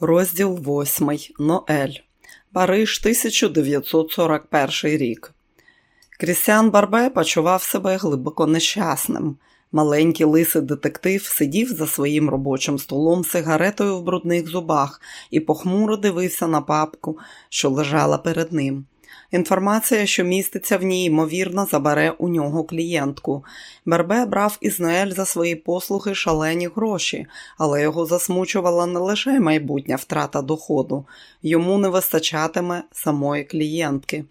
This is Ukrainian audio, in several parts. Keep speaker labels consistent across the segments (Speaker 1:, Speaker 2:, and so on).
Speaker 1: Розділ 8. Ноель. Париж, 1941 рік. Крістіан Барбе почував себе глибоко нещасним. Маленький лисий детектив сидів за своїм робочим столом сигаретою в брудних зубах і похмуро дивився на папку, що лежала перед ним. Інформація, що міститься в ній, ймовірно, забере у нього клієнтку. Бербе брав із Ноель за свої послуги шалені гроші, але його засмучувала не лише майбутня втрата доходу, йому не вистачатиме самої клієнтки.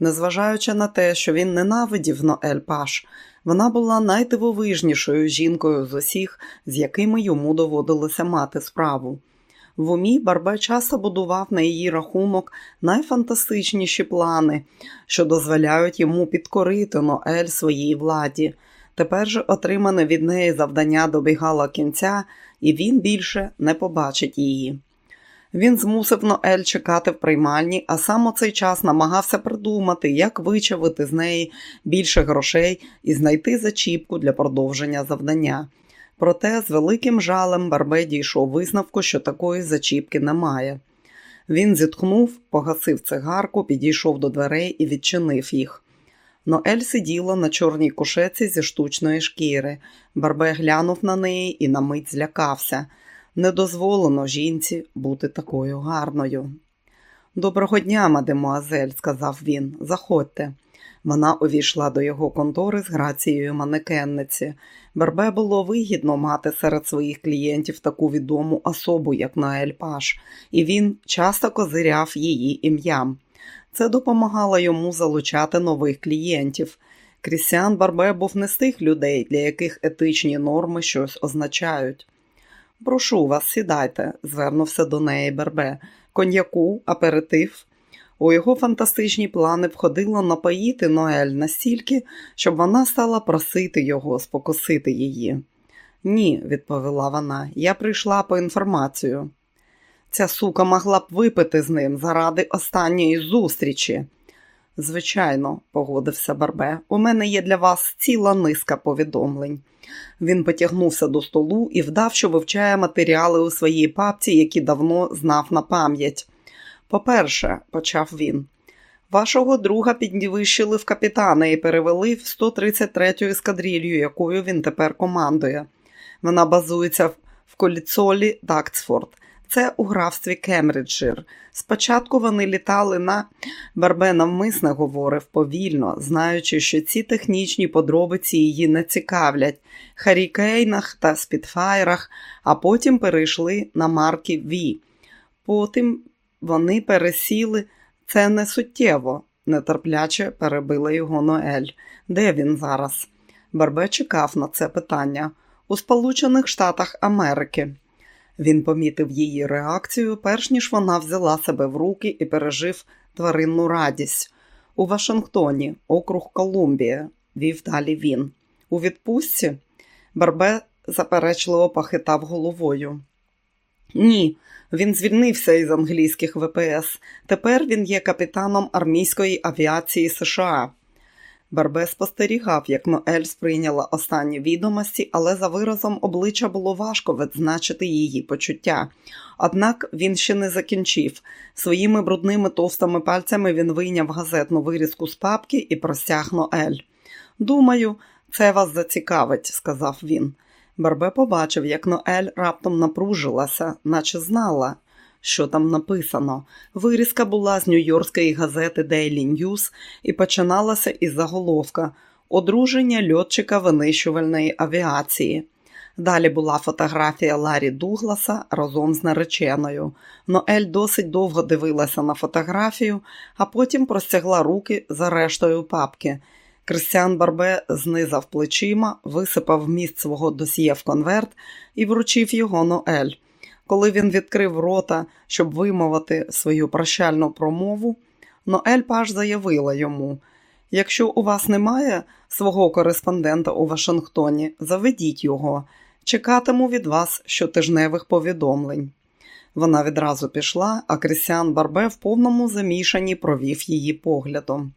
Speaker 1: Незважаючи на те, що він ненавидів Ноель Паш, вона була найдивовижнішою жінкою з усіх, з якими йому доводилося мати справу. В умі Барбе часто будував на її рахунок найфантастичніші плани, що дозволяють йому підкорити Ноель своїй владі. Тепер же отримане від неї завдання добігало кінця, і він більше не побачить її. Він змусив Ноель чекати в приймальні, а сам у цей час намагався придумати, як вичавити з неї більше грошей і знайти зачіпку для продовження завдання. Проте з великим жалем Барбе дійшов висновку, що такої зачіпки немає. Він зітхнув, погасив цигарку, підійшов до дверей і відчинив їх. Ноель сиділа на чорній кушеці зі штучної шкіри. Барбе глянув на неї і на мить злякався. Не дозволено жінці бути такою гарною. Доброго дня, мадемуазель, сказав він. Заходьте. Вона увійшла до його контори з грацією манекенниці. Бербе було вигідно мати серед своїх клієнтів таку відому особу, як Наель Паш, і він часто козиряв її ім'ям. Це допомагало йому залучати нових клієнтів. Крістіан Барбе був не з тих людей, для яких етичні норми щось означають. Прошу вас, сідайте, звернувся до неї Бербе. Коньяку, аперитив. У його фантастичні плани входило напоїти Ноель настільки, щоб вона стала просити його спокусити її. Ні, відповіла вона, я прийшла по інформацію. Ця сука могла б випити з ним заради останньої зустрічі. Звичайно, погодився Барбе, у мене є для вас ціла низка повідомлень. Він потягнувся до столу і вдав, що вивчає матеріали у своїй папці, які давно знав на пам'ять. По-перше, почав він, вашого друга підвищили в капітана і перевели в 133-ю ескадрилью, якою він тепер командує. Вона базується в Коліцолі Даксфорд. Це у графстві Кембриджшир. Спочатку вони літали на Барбе навмисне говорив повільно, знаючи, що ці технічні подробиці її не цікавлять, харікейнах та спідфайрах, а потім перейшли на марки Ві. Потім вони пересіли, це не суттєво, нетерпляче перебила його Ноель. Де він зараз? Барбе чекав на це питання у Сполучених Штатах Америки. Він помітив її реакцію, перш ніж вона взяла себе в руки і пережив тваринну радість. У Вашингтоні, округ Колумбія, вів далі він. У відпустці Барбе заперечливо похитав головою. Ні, він звільнився із англійських ВПС. Тепер він є капітаном армійської авіації США. Барбе спостерігав, як Ноель сприйняла останні відомості, але за виразом обличчя було важко відзначити її почуття. Однак він ще не закінчив. Своїми брудними товстими пальцями він вийняв газетну вирізку з папки і простяг Ноель. Думаю, це вас зацікавить, сказав він. Барбе побачив, як Ноель раптом напружилася, наче знала, що там написано. Вирізка була з нью-йоркської газети Daily News і починалася із заголовка Одруження льотчика винищувальної авіації. Далі була фотографія Ларі Дугласа разом з нареченою. Ноель досить довго дивилася на фотографію, а потім простягла руки за рештою папки. Кристіан Барбе знизав плечима, висипав міст свого досьє в конверт і вручив його Ноель. Коли він відкрив рота, щоб вимовити свою прощальну промову, Ноель Паш заявила йому: якщо у вас немає свого кореспондента у Вашингтоні, заведіть його, чекатиму від вас щотижневих повідомлень. Вона відразу пішла, а Крістіан Барбе в повному замішанні провів її поглядом.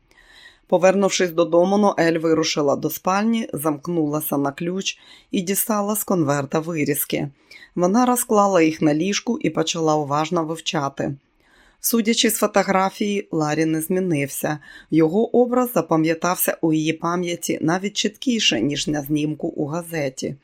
Speaker 1: Повернувшись додому, Ноель вирушила до спальні, замкнулася на ключ і дістала з конверта вирізки. Вона розклала їх на ліжку і почала уважно вивчати. Судячи з фотографії, Ларі не змінився. Його образ запам'ятався у її пам'яті навіть чіткіше, ніж на знімку у газеті.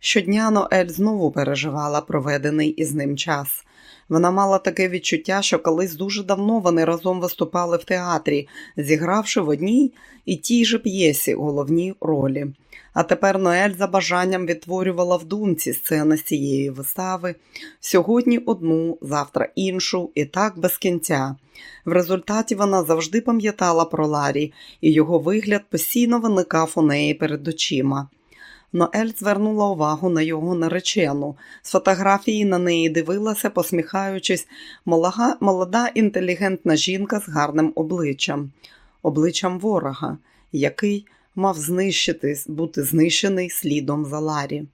Speaker 1: Щодня Ноель знову переживала проведений із ним час. Вона мала таке відчуття, що колись дуже давно вони разом виступали в театрі, зігравши в одній і тій же п'єсі головні ролі. А тепер Ноель за бажанням відтворювала в думці сцени цієї вистави сьогодні одну, завтра іншу, і так без кінця. В результаті вона завжди пам'ятала про Ларі, і його вигляд постійно виникав у неї перед очима. Ноель звернула увагу на його наречену. З фотографії на неї дивилася, посміхаючись, молода, інтелігентна жінка з гарним обличчям, обличчям ворога, який мав знищитись, бути знищений слідом за Ларі.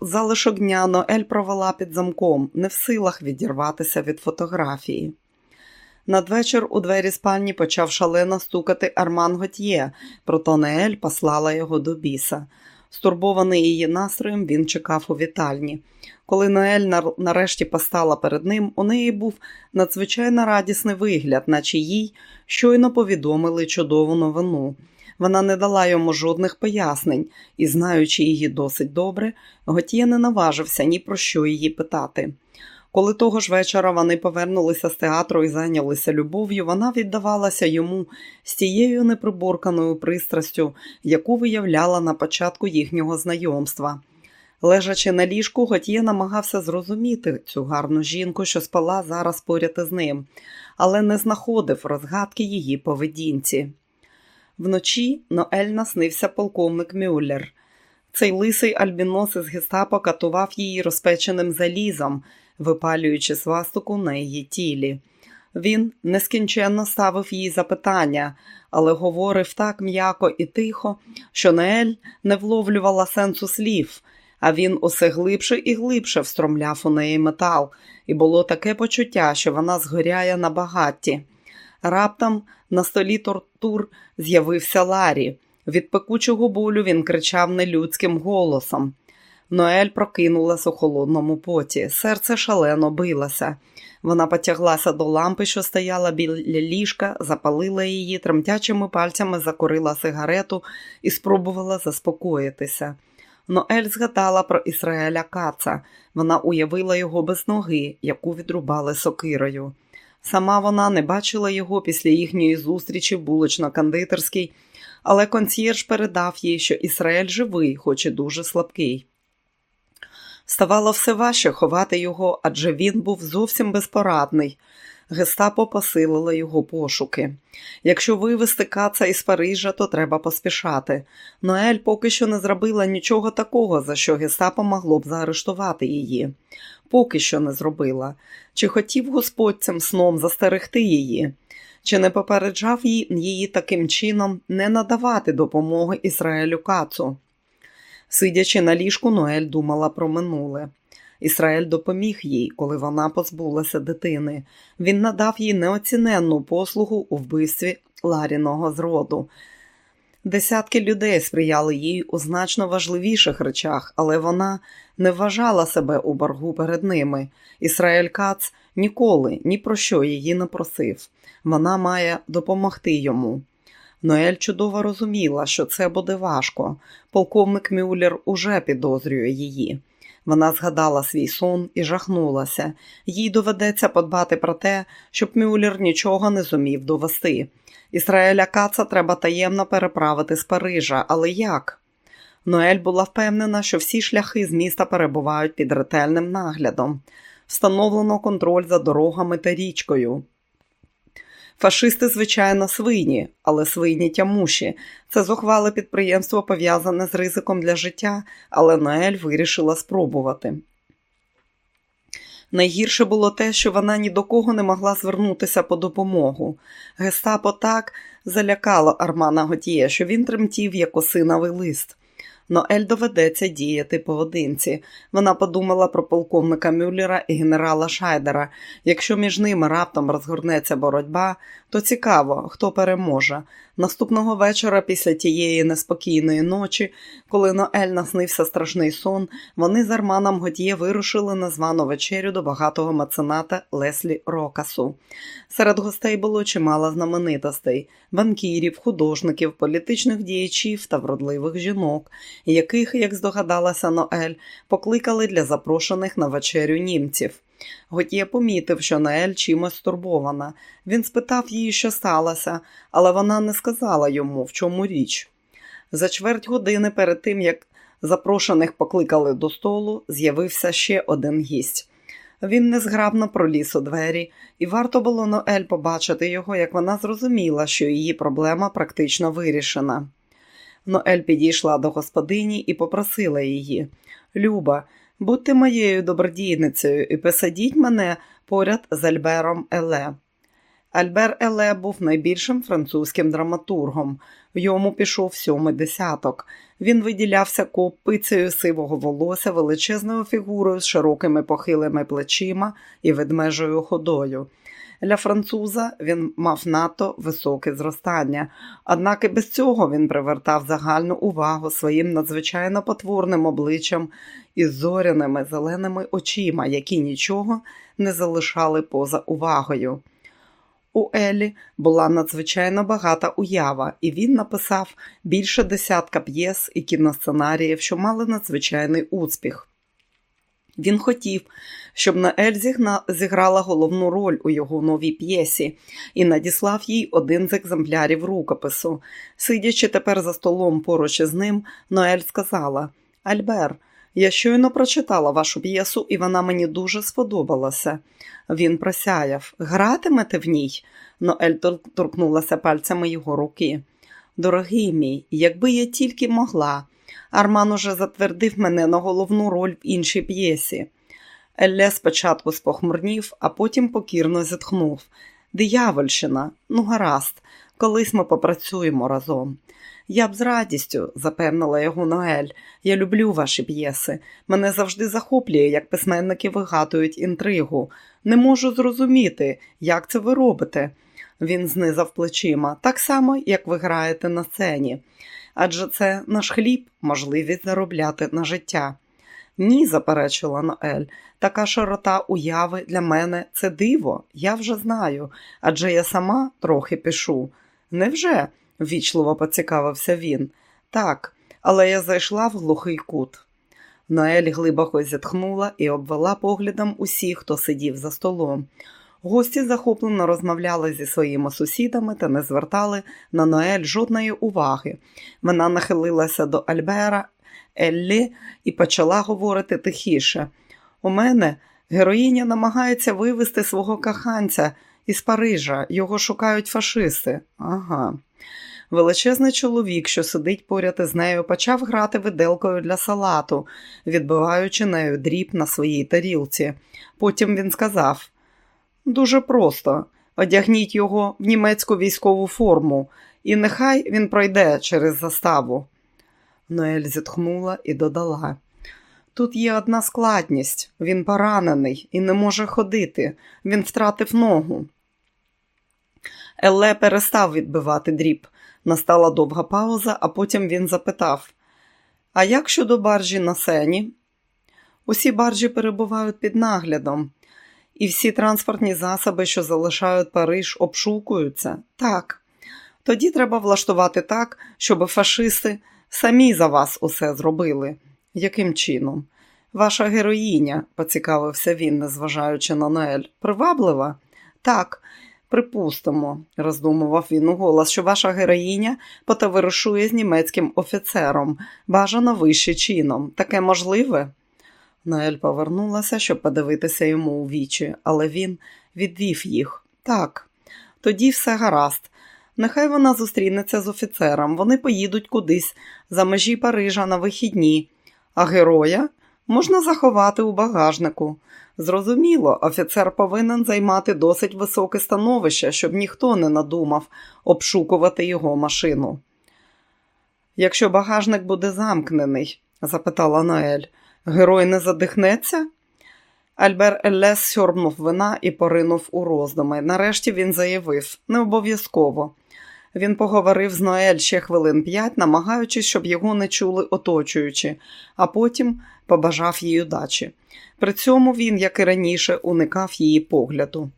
Speaker 1: Залишок дня Ноель провела під замком, не в силах відірватися від фотографії. Надвечір у двері спальні почав шалено стукати Арман Готьє, проте Ноель послала його до біса. Стурбований її настроєм, він чекав у вітальні. Коли Ноель нарешті постала перед ним, у неї був надзвичайно радісний вигляд, наче їй щойно повідомили чудову новину. Вона не дала йому жодних пояснень і, знаючи її досить добре, Готє не наважився ні про що її питати. Коли того ж вечора вони повернулися з театру і зайнялися любов'ю, вона віддавалася йому з тією неприборканою пристрастю, яку виявляла на початку їхнього знайомства. Лежачи на ліжку, Готьє намагався зрозуміти цю гарну жінку, що спала зараз поряд із ним, але не знаходив розгадки її поведінці. Вночі Ноель наснився полковник Мюллер. Цей лисий альбінос із гестапо катував її розпеченим залізом, випалюючи свастику на її тілі. Він нескінченно ставив їй запитання, але говорив так м'яко і тихо, що Неель не вловлювала сенсу слів, а він усе глибше і глибше встромляв у неї метал, і було таке почуття, що вона згоряє на багатті. Раптом на столі тортур з'явився Ларі. Від пекучого болю він кричав нелюдським голосом. Ноель прокинулась у холодному поті. Серце шалено билося. Вона потяглася до лампи, що стояла біля ліжка, запалила її, тремтячими пальцями закурила сигарету і спробувала заспокоїтися. Ноель згадала про Ісраеля Каца. Вона уявила його без ноги, яку відрубали сокирою. Сама вона не бачила його після їхньої зустрічі в булочно-кондитерській, але консьєрж передав їй, що Ісраїль живий, хоч і дуже слабкий. Ставало все важче ховати його, адже він був зовсім безпорадний. Гестапо посилило його пошуки. Якщо вивезти каца із Парижа, то треба поспішати. Ноель поки що не зробила нічого такого, за що гестапо могло б заарештувати її. Поки що не зробила. Чи хотів Господь цим сном застерегти її? Чи не попереджав її таким чином не надавати допомоги Ізраїлю кацу? Сидячи на ліжку, Ноель думала про минуле. Ісраїль допоміг їй, коли вона позбулася дитини. Він надав їй неоціненну послугу у вбивстві Ларіного зроду. Десятки людей сприяли їй у значно важливіших речах, але вона не вважала себе у боргу перед ними. Ісраїль Кац ніколи ні про що її не просив. Вона має допомогти йому. Ноель чудово розуміла, що це буде важко. Полковник Мюллер уже підозрює її. Вона згадала свій сон і жахнулася. Їй доведеться подбати про те, щоб Мюллер нічого не зумів довести. Ісраїля Каца треба таємно переправити з Парижа, але як? Ноель була впевнена, що всі шляхи з міста перебувають під ретельним наглядом. Встановлено контроль за дорогами та річкою. Фашисти, звичайно, свині, але свині тямуші. Це зухвале підприємство пов'язане з ризиком для життя, але Ноель вирішила спробувати. Найгірше було те, що вона ні до кого не могла звернутися по допомогу. Гестапо так залякало Армана Готіє, що він тремтів як осиновий лист. Ноель доведеться діяти поодинці. Вона подумала про полковника Мюллера і генерала Шайдера. Якщо між ними раптом розгорнеться боротьба, то цікаво, хто переможе. Наступного вечора, після тієї неспокійної ночі, коли Ноель наснився страшний сон, вони з Арманом Готьє вирушили на звану вечерю до багатого мецената Леслі Рокасу. Серед гостей було чимало знаменитостей банкірів, художників, політичних діячів та вродливих жінок, яких, як здогадалася Ноель, покликали для запрошених на вечерю німців. Готє помітив, що Наель чимось стурбована. Він спитав її, що сталося, але вона не сказала йому, в чому річ. За чверть години перед тим, як запрошених покликали до столу, з'явився ще один гість. Він незграбно проліз у двері, і варто було Ноель побачити його, як вона зрозуміла, що її проблема практично вирішена. Ноель підійшла до господині і попросила її Люба, будьте моєю добродійницею і посадіть мене поряд з Альбером Еле. Альбер Еле був найбільшим французьким драматургом. В йому пішов сьомий десяток. Він виділявся копицею сивого волосся, величезною фігурою з широкими похилими плечима і ведмежою ходою. Для француза він мав надто високе зростання, однак і без цього він привертав загальну увагу своїм надзвичайно потворним обличчям і зоряними зеленими очима, які нічого не залишали поза увагою. У Елі була надзвичайно багата уява, і він написав більше десятка п'єс і кіносценаріїв, що мали надзвичайний успіх. Він хотів, щоб Наель зіграла головну роль у його новій п'єсі і надіслав їй один з екземплярів рукопису. Сидячи тепер за столом поруч із ним, Ноель сказала: Альбер, я щойно прочитала вашу п'єсу, і вона мені дуже сподобалася. Він просяяв гратимете в ній? Ноель торкнулася пальцями його руки. Дорогий мій, якби я тільки могла. Арман уже затвердив мене на головну роль в іншій п'єсі. Елле спочатку спохмурнів, а потім покірно зітхнув. Диявольщина, ну гаразд, колись ми попрацюємо разом. Я б з радістю, запевнила його Ноель. Я люблю ваші п'єси. Мене завжди захоплює, як письменники вигадують інтригу. Не можу зрозуміти, як це ви робите. Він знизав плечима, так само, як ви граєте на сцені. Адже це наш хліб, можливість заробляти на життя. Ні, заперечила Ноель, така широта уяви для мене це диво, я вже знаю, адже я сама трохи пишу. Невже? ввічливо поцікавився він. Так, але я зайшла в глухий кут. Ноель глибоко зітхнула і обвела поглядом усіх, хто сидів за столом. Гості захоплено розмовляли зі своїми сусідами та не звертали на Ноель жодної уваги. Вона нахилилася до Альбера Еллі і почала говорити тихіше. У мене героїня намагається вивезти свого каханця із Парижа. Його шукають фашисти. Ага. Величезний чоловік, що сидить поряд із нею, почав грати виделкою для салату, відбиваючи нею дріб на своїй тарілці. Потім він сказав: Дуже просто одягніть його в німецьку військову форму, і нехай він пройде через заставу. Ноель зітхнула і додала. Тут є одна складність він поранений і не може ходити, він втратив ногу. Елле перестав відбивати дріб. Настала довга пауза, а потім він запитав: А як щодо баржі на сені? Усі баржі перебувають під наглядом, і всі транспортні засоби, що залишають Париж, обшукуються. Так. Тоді треба влаштувати так, щоб фашисти самі за вас усе зробили. Яким чином? Ваша героїня, поцікавився він, незважаючи на Ноель, приваблива? Так, Припустимо, роздумував він у голос, що ваша героїня потоваришує з німецьким офіцером, бажано вище чином. Таке можливе? Ноель повернулася, щоб подивитися йому у вічі, але він відвів їх. Так, тоді все гаразд. Нехай вона зустрінеться з офіцером, вони поїдуть кудись за межі Парижа на вихідні, а героя можна заховати у багажнику. Зрозуміло, офіцер повинен займати досить високе становище, щоб ніхто не надумав обшукувати його машину. Якщо багажник буде замкнений? запитала Ноель. Герой не задихнеться? Альбер Еллес сьорбнув вина і поринув у роздуми. Нарешті він заявив не обов'язково. Він поговорив з Ноель ще хвилин п'ять, намагаючись, щоб його не чули оточуючи, а потім побажав їй удачі. При цьому він, як і раніше, уникав її погляду.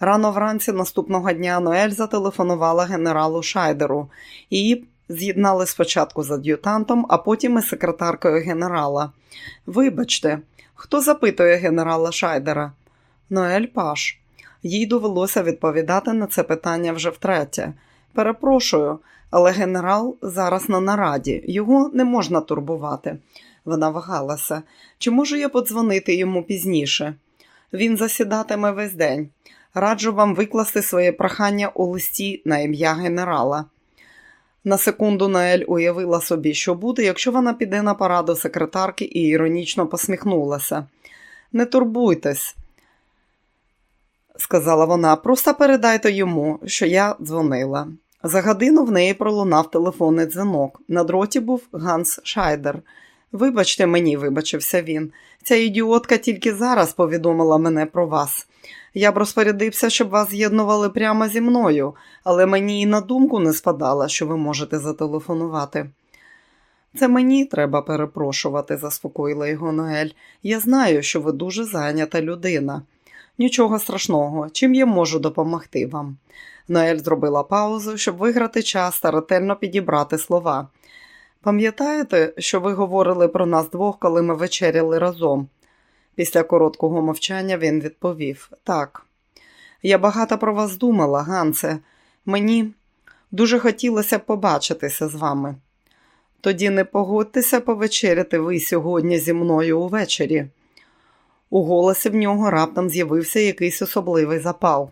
Speaker 1: Рано вранці наступного дня Ноель зателефонувала генералу Шайдеру. Її з'єднали спочатку з ад'ютантом, а потім із секретаркою генерала. Вибачте, хто запитує генерала Шайдера? Ноель Паш. Їй довелося відповідати на це питання вже втретє. Перепрошую, але генерал зараз на нараді, його не можна турбувати. Вона вагалася. Чи можу я подзвонити йому пізніше? Він засідатиме весь день. Раджу вам викласти своє прохання у листі на ім'я генерала. На секунду Наель уявила собі, що буде, якщо вона піде на пораду секретарки і іронічно посміхнулася. Не турбуйтесь, сказала вона, просто передайте йому, що я дзвонила. За годину в неї пролунав телефонний дзвінок. На дроті був Ганс Шайдер. Вибачте мені, вибачився він. Ця ідіотка тільки зараз повідомила мене про вас. Я б розпорядився, щоб вас з'єднували прямо зі мною, але мені і на думку не спадало, що ви можете зателефонувати. Це мені треба перепрошувати, заспокоїла його Ноель. Я знаю, що ви дуже зайнята людина. Нічого страшного, чим я можу допомогти вам. Ноель зробила паузу, щоб виграти час та ретельно підібрати слова. Пам'ятаєте, що ви говорили про нас двох, коли ми вечеряли разом? Після короткого мовчання він відповів так. Я багато про вас думала, Гансе. Мені дуже хотілося побачитися з вами. Тоді не погодьтеся повечеряти ви сьогодні зі мною увечері. У голосі в нього раптом з'явився якийсь особливий запал.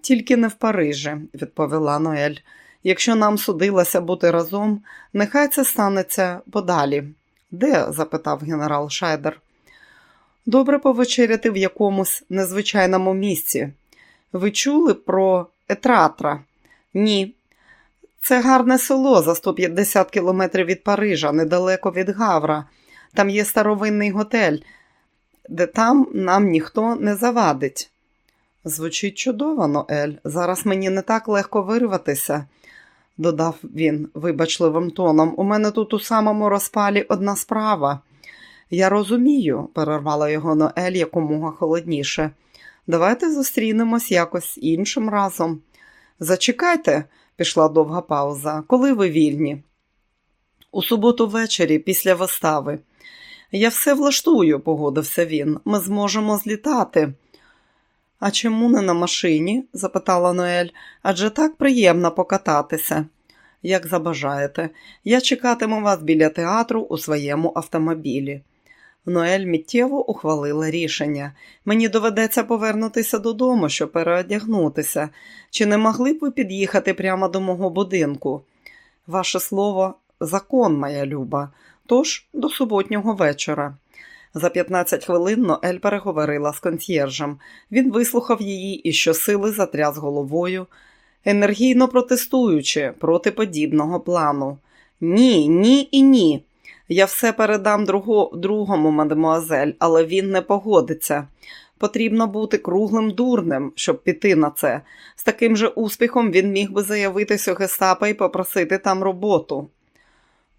Speaker 1: Тільки не в Парижі, відповіла Ноель. Якщо нам судилося бути разом, нехай це станеться подалі. Де? запитав генерал Шайдер. Добре повечеряти в якомусь незвичайному місці. Ви чули про Етратра? Ні. Це гарне село за 150 кілометрів від Парижа, недалеко від Гавра. Там є старовинний готель, де там нам ніхто не завадить. Звучить чудово, Ноель. Зараз мені не так легко вирватися, додав він вибачливим тоном. У мене тут у самому розпалі одна справа. Я розумію, перервала його Ноель якомога холодніше. Давайте зустрінемось якось іншим разом. Зачекайте, пішла довга пауза. Коли ви вільні? У суботу ввечері, після вистави. Я все влаштую, погодився він. Ми зможемо злітати. А чому не на машині? запитала Ноель, адже так приємно покататися. Як забажаєте, я чекатиму вас біля театру у своєму автомобілі. Ноель миттєво ухвалила рішення. Мені доведеться повернутися додому, щоб переодягнутися. Чи не могли б ви під'їхати прямо до мого будинку? Ваше слово закон, моя люба, тож до суботнього вечора. За 15 хвилин Ноель переговорила з консьєржем. Він вислухав її і щосили затряс головою, енергійно протестуючи проти подібного плану. Ні, ні і ні. Я все передам другу, другому, мадемуазель, але він не погодиться. Потрібно бути круглим дурнем, щоб піти на це. З таким же успіхом він міг би заявитись у гестапо і попросити там роботу.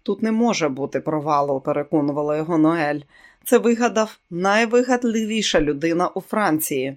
Speaker 1: Тут не може бути провалу, переконувала його Ноель. Це вигадав найвигадливіша людина у Франції.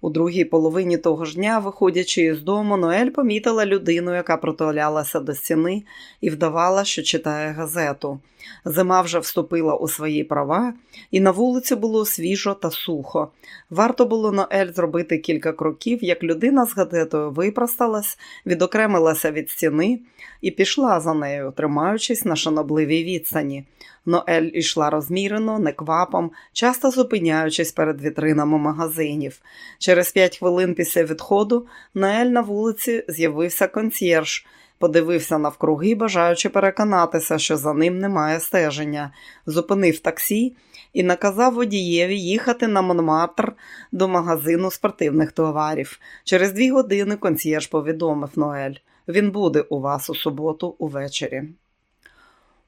Speaker 1: У другій половині того ж дня, виходячи із дому, Ноель помітила людину, яка протулялася до стіни і вдавала, що читає газету. Зима вже вступила у свої права, і на вулиці було свіжо та сухо. Варто було Ноель зробити кілька кроків, як людина з газетою випросталась, відокремилася від стіни і пішла за нею, тримаючись на шанобливій відстані. Ноель ішла розмірено, неквапом, часто зупиняючись перед вітринами магазинів. Через п'ять хвилин після відходу Ноель на вулиці з'явився консьєрж, подивився навкруги, бажаючи переконатися, що за ним немає стеження, зупинив таксі і наказав водієві їхати на Монмартр до магазину спортивних товарів. Через дві години консьєрж повідомив Ноель. Він буде у вас у суботу увечері.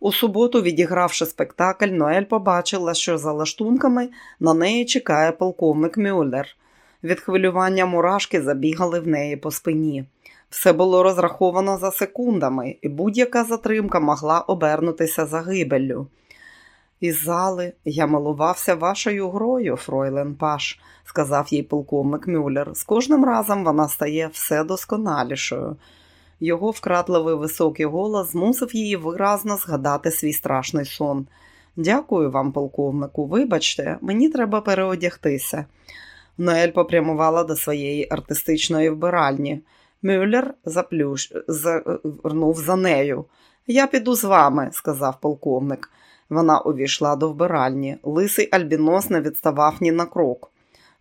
Speaker 1: У суботу, відігравши спектакль, Ноель побачила, що за лаштунками на неї чекає полковник Мюллер. Від хвилювання мурашки забігали в неї по спині. Все було розраховано за секундами, і будь-яка затримка могла обернутися загибеллю. Із зали я милувався вашою грою, Фройлен Паш, сказав їй полковник Мюллер. З кожним разом вона стає все досконалішою. Його вкрадливий високий голос змусив її виразно згадати свій страшний сон. Дякую вам, полковнику. Вибачте, мені треба переодягтися. Ноель попрямувала до своєї артистичної вбиральні. Мюллер заплющ... звернув за нею. Я піду з вами, сказав полковник. Вона увійшла до вбиральні. Лисий альбінос не відставав ні на крок.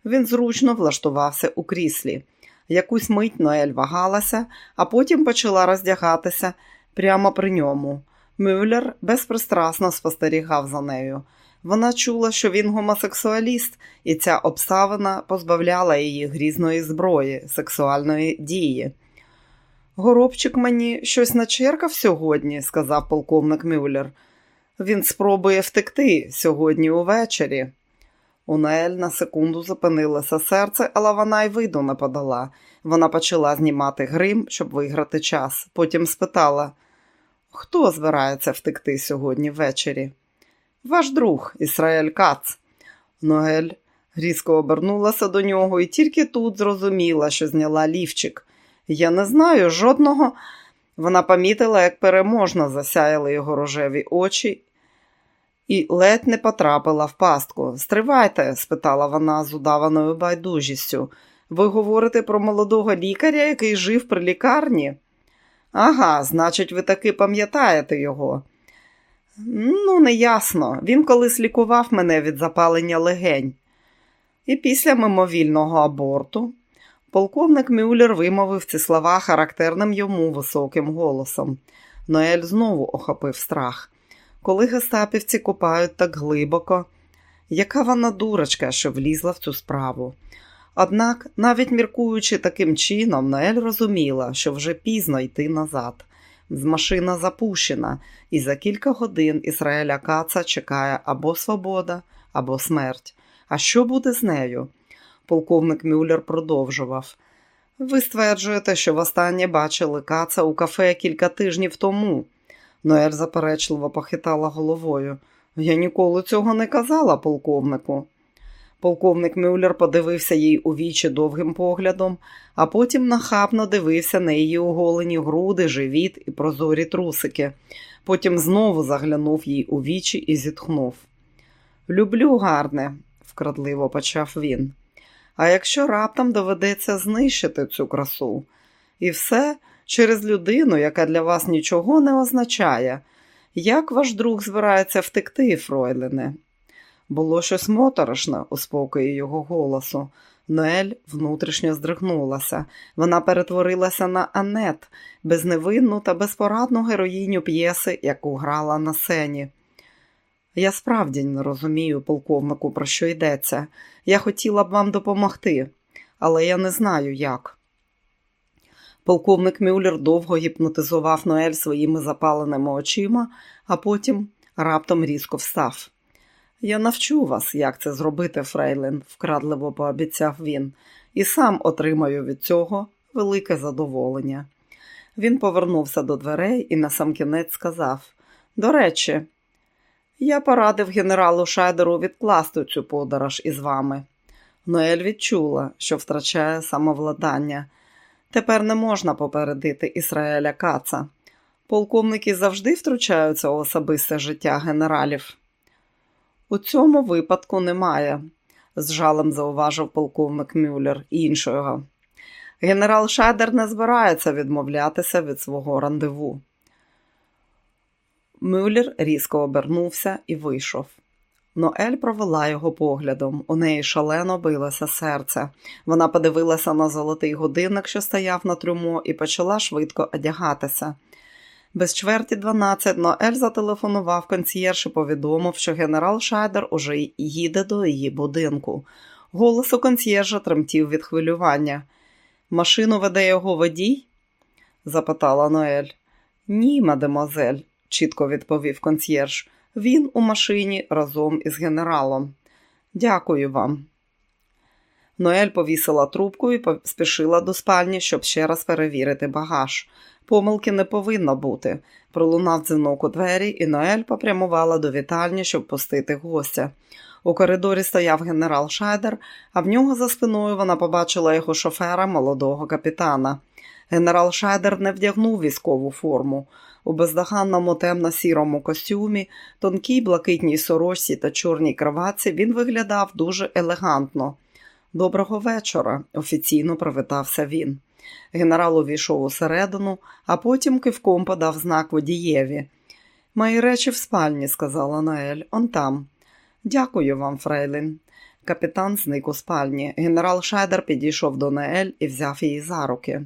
Speaker 1: Він зручно влаштувався у кріслі. Якусь мить Ноель вагалася, а потім почала роздягатися прямо при ньому. Мюллер безпристрасно спостерігав за нею. Вона чула, що він гомосексуаліст, і ця обставина позбавляла її грізної зброї, сексуальної дії. Горобчик мені щось начеркав сьогодні, сказав полковник Мюллер. Він спробує втекти сьогодні увечері. У Наель на секунду зупинилося серце, але вона й виду не подала. Вона почала знімати грим, щоб виграти час. Потім спитала, хто збирається втекти сьогодні ввечері? Ваш друг Ісраїль Кац. Ноель різко обернулася до нього і тільки тут зрозуміла, що зняла лівчик. Я не знаю жодного. Вона помітила, як переможно засяяли його рожеві очі, і ледь не потрапила в пастку. Стривайте? спитала вона з удаваною байдужістю. Ви говорите про молодого лікаря, який жив при лікарні? Ага, значить, ви таки пам'ятаєте його. Ну, не ясно. Він колись лікував мене від запалення легень. І після мимовільного аборту полковник Мюллер вимовив ці слова характерним йому високим голосом. Ноель знову охопив страх. Коли гестапівці купають так глибоко, яка вона дурочка, що влізла в цю справу. Однак, навіть міркуючи таким чином, Ноель розуміла, що вже пізно йти назад. Машина запущена, і за кілька годин Ісраїля Каца чекає або свобода, або смерть. А що буде з нею? Полковник Мюллер продовжував. Ви стверджуєте, що востаннє бачили Каца у кафе кілька тижнів тому. Ноель заперечливо похитала головою. Я ніколи цього не казала, полковнику. Полковник Мюллер подивився їй у вічі довгим поглядом, а потім нахабно дивився на її оголені груди, живіт і прозорі трусики. Потім знову заглянув їй у вічі і зітхнув. Люблю, гарне, вкрадливо почав він. А якщо раптом доведеться знищити цю красу, і все через людину, яка для вас нічого не означає, як ваш друг збирається втекти, Фройлене? Було щось моторошне у спокої його голосу. Ноель внутрішньо здригнулася. Вона перетворилася на Анет, безневинну та безпорадну героїню п'єси, яку грала на сцені. Я справді не розумію, полковнику, про що йдеться. Я хотіла б вам допомогти, але я не знаю як. Полковник Мюллер довго гіпнотизував Ноель своїми запаленими очима, а потім раптом різко встав. Я навчу вас, як це зробити, Фрейлин, вкрадливо пообіцяв він, і сам отримаю від цього велике задоволення. Він повернувся до дверей і насамкінець сказав: До речі, я порадив генералу Шайдеру відкласти цю подорож із вами. Ноель відчула, що втрачає самовладання. Тепер не можна попередити Ісраеля Каца. Полковники завжди втручаються у особисте життя генералів. У цьому випадку немає, з жалем зауважив полковник Мюллер іншого. Генерал Шайдер не збирається відмовлятися від свого рандеву. Мюллер різко обернувся і вийшов. Ноель провела його поглядом. У неї шалено билося серце. Вона подивилася на золотий годинник, що стояв на трюмо, і почала швидко одягатися. Без чверті 12 Ноель зателефонував консьєрж і повідомив, що генерал Шайдер уже їде до її будинку. Голос у консьєржа тремтів від хвилювання. Машину веде його водій? запитала Ноель. Ні, мадемуазель. чітко відповів консьєрж. Він у машині разом із генералом. Дякую вам. Ноель повісила трубку і поспішила до спальні, щоб ще раз перевірити багаж. Помилки не повинно бути. Пролунав дзвінок у двері, і Ноель попрямувала до вітальні, щоб пустити гостя. У коридорі стояв генерал Шайдер, а в нього за спиною вона побачила його шофера, молодого капітана. Генерал Шайдер не вдягнув військову форму. У бездоганному темно-сірому костюмі, тонкій блакитній сорочці та чорній кроватці він виглядав дуже елегантно. Доброго вечора, офіційно привітався він. Генерал увійшов усередину, а потім кивком подав знак водієві. Мої речі в спальні, сказала Наель, он там. Дякую вам, Фрейлін. Капітан зник у спальні. Генерал Шайдер підійшов до Наель і взяв її за руки.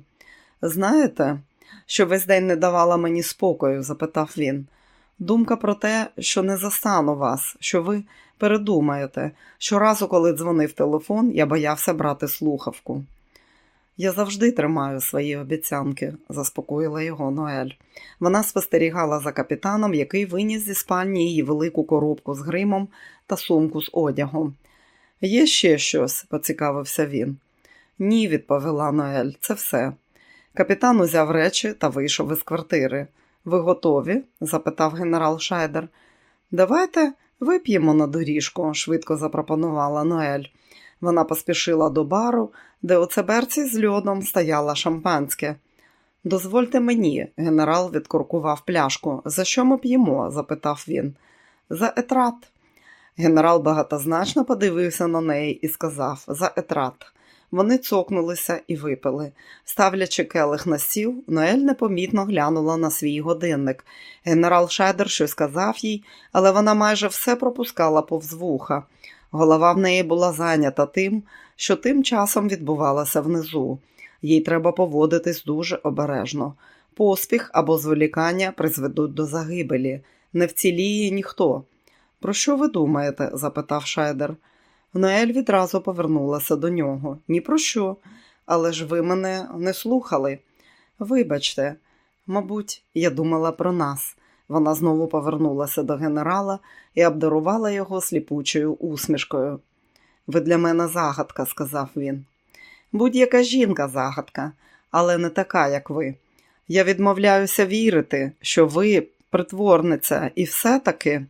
Speaker 1: Знаєте, що весь день не давала мені спокою? запитав він. Думка про те, що не застану вас, що ви передумаєте. Щоразу, коли дзвонив телефон, я боявся брати слухавку. Я завжди тримаю свої обіцянки, заспокоїла його Ноель. Вона спостерігала за капітаном, який виніс зі спальні її велику коробку з гримом та сумку з одягом. Є ще щось, поцікавився він. Ні, відповіла Ноель, це все. Капітан узяв речі та вийшов із квартири. Ви готові? запитав генерал Шайдер. Давайте вип'ємо на доріжку, швидко запропонувала Ноель. Вона поспішила до бару, де у цеберці з льодом стояла шампанське. Дозвольте мені, генерал відкуркував пляшку. За що ми п'ємо? запитав він. За етрат. Генерал багатозначно подивився на неї і сказав За етрат. Вони цокнулися і випили. Ставлячи келих на стіл, Ноель непомітно глянула на свій годинник. Генерал Шайдер щось сказав їй, але вона майже все пропускала повз вуха. Голова в неї була зайнята тим, що тим часом відбувалося внизу. Їй треба поводитись дуже обережно. Поспіх або зволікання призведуть до загибелі. Не вціліє ніхто. Про що ви думаєте? запитав Шайдер. Ноель відразу повернулася до нього. Ні про що, але ж ви мене не слухали. Вибачте, мабуть, я думала про нас. Вона знову повернулася до генерала і обдарувала його сліпучою усмішкою. Ви для мене загадка, сказав він. Будь-яка жінка загадка, але не така, як ви. Я відмовляюся вірити, що ви притворниця, і все-таки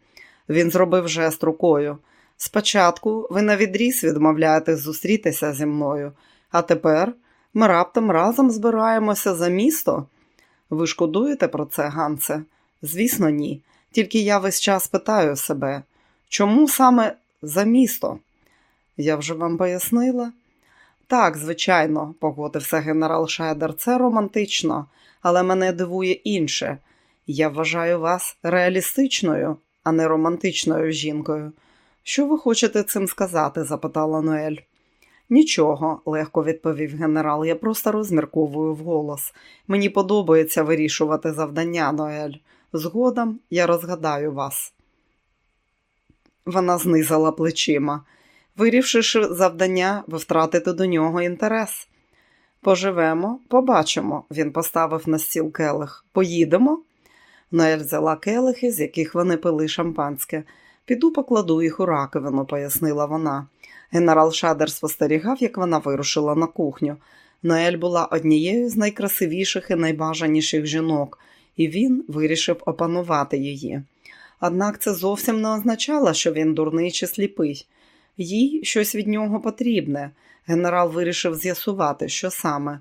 Speaker 1: він зробив жест рукою. Спочатку ви навідріз відмовляєтесь зустрітися зі мною, а тепер ми раптом разом збираємося за місто. Ви шкодуєте про це, Ганце? Звісно, ні. Тільки я весь час питаю себе, чому саме за місто? Я вже вам пояснила. Так, звичайно, погодився генерал Шайдер, це романтично, але мене дивує інше. Я вважаю вас реалістичною, а не романтичною жінкою. Що ви хочете цим сказати? запитала Ноель. Нічого, легко відповів генерал, я просто розмірковую вголос. Мені подобається вирішувати завдання, Ноель. Згодом я розгадаю вас. Вона знизала плечима. Вирішивши завдання, ви втратите до нього інтерес. Поживемо, побачимо, він поставив на стіл келих. Поїдемо. Ноель взяла келихи, з яких вони пили шампанське. Піду покладу їх у раковину, пояснила вона. Генерал Шадер спостерігав, як вона вирушила на кухню. Ноель була однією з найкрасивіших і найбажаніших жінок, і він вирішив опанувати її. Однак це зовсім не означало, що він дурний чи сліпий. Їй щось від нього потрібне. Генерал вирішив з'ясувати, що саме.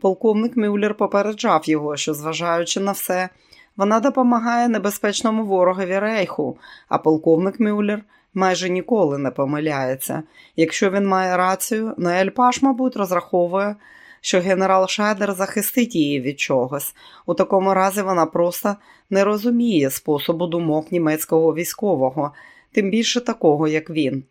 Speaker 1: Полковник Мюллер попереджав його, що, зважаючи на все, вона допомагає небезпечному ворогові рейху, а полковник Мюллер майже ніколи не помиляється. Якщо він має рацію, Ноель Паш, мабуть, розраховує, що генерал Шайдер захистить її від чогось. У такому разі вона просто не розуміє способу думок німецького військового, тим більше такого, як він.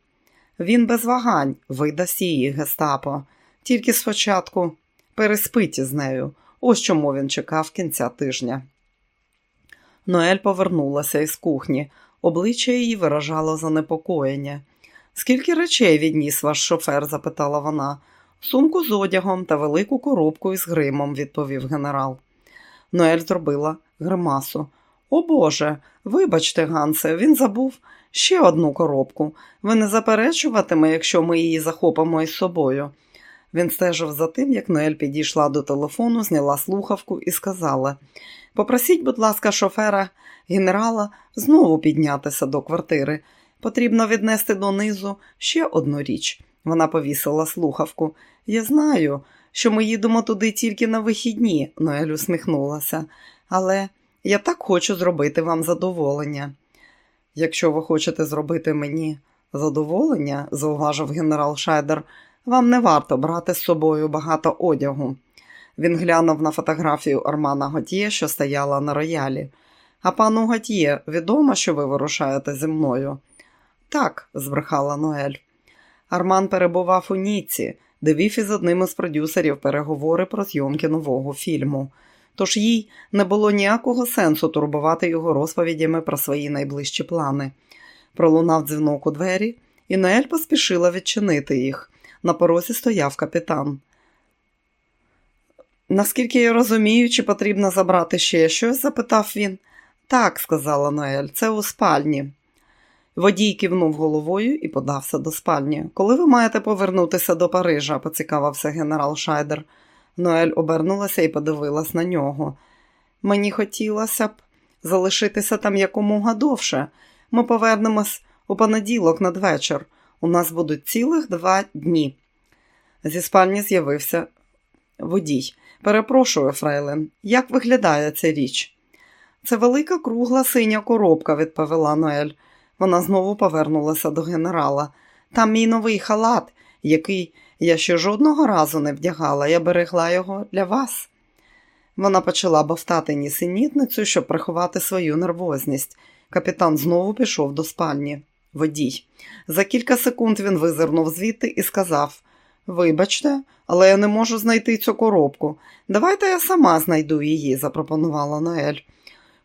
Speaker 1: Він без вагань видасть її гестапо, тільки спочатку переспить із нею. Ось чому він чекав кінця тижня. Ноель повернулася із кухні. Обличчя її виражало занепокоєння. Скільки речей відніс ваш шофер? запитала вона. Сумку з одягом та велику коробку із гримом, відповів генерал. Ноель зробила гримасу. О Боже, вибачте, Гансе, він забув ще одну коробку. Ви не заперечуватиме, якщо ми її захопимо із собою. Він стежив за тим, як Ноель підійшла до телефону, зняла слухавку і сказала: Попросіть, будь ласка, шофера генерала знову піднятися до квартири. Потрібно віднести донизу ще одну річ. Вона повісила слухавку. Я знаю, що ми їдемо туди тільки на вихідні, Ноель усміхнулася, але я так хочу зробити вам задоволення. Якщо ви хочете зробити мені задоволення, зауважив генерал Шайдер, вам не варто брати з собою багато одягу. Він глянув на фотографію Армана Готьє, що стояла на роялі. А пану Готьє, відомо, що ви вирушаєте зі мною? Так, збрехала Ноель. Арман перебував у Ніці, де вів із одним із продюсерів переговори про зйомки нового фільму. Тож їй не було ніякого сенсу турбувати його розповідями про свої найближчі плани. Пролунав дзвінок у двері, і Ноель поспішила відчинити їх. На порозі стояв капітан. Наскільки я розумію, чи потрібно забрати ще щось? запитав він. Так, сказала Ноель, це у спальні. Водій кивнув головою і подався до спальні. Коли ви маєте повернутися до Парижа? поцікавився генерал Шайдер. Ноель обернулася і подивилась на нього. Мені хотілося б залишитися там якомога довше. Ми повернемось у понеділок надвечір. У нас будуть цілих два дні. Зі спальні з'явився водій. Перепрошую, Фрейлен, як виглядає ця річ? Це велика кругла синя коробка, відповіла Ноель. Вона знову повернулася до генерала. Там мій новий халат, який я ще жодного разу не вдягала, я берегла його для вас. Вона почала бовтати нісенітницю, щоб приховати свою нервозність. Капітан знову пішов до спальні. Водій. За кілька секунд він визирнув звідти і сказав: Вибачте, але я не можу знайти цю коробку. Давайте я сама знайду її, запропонувала Ноель.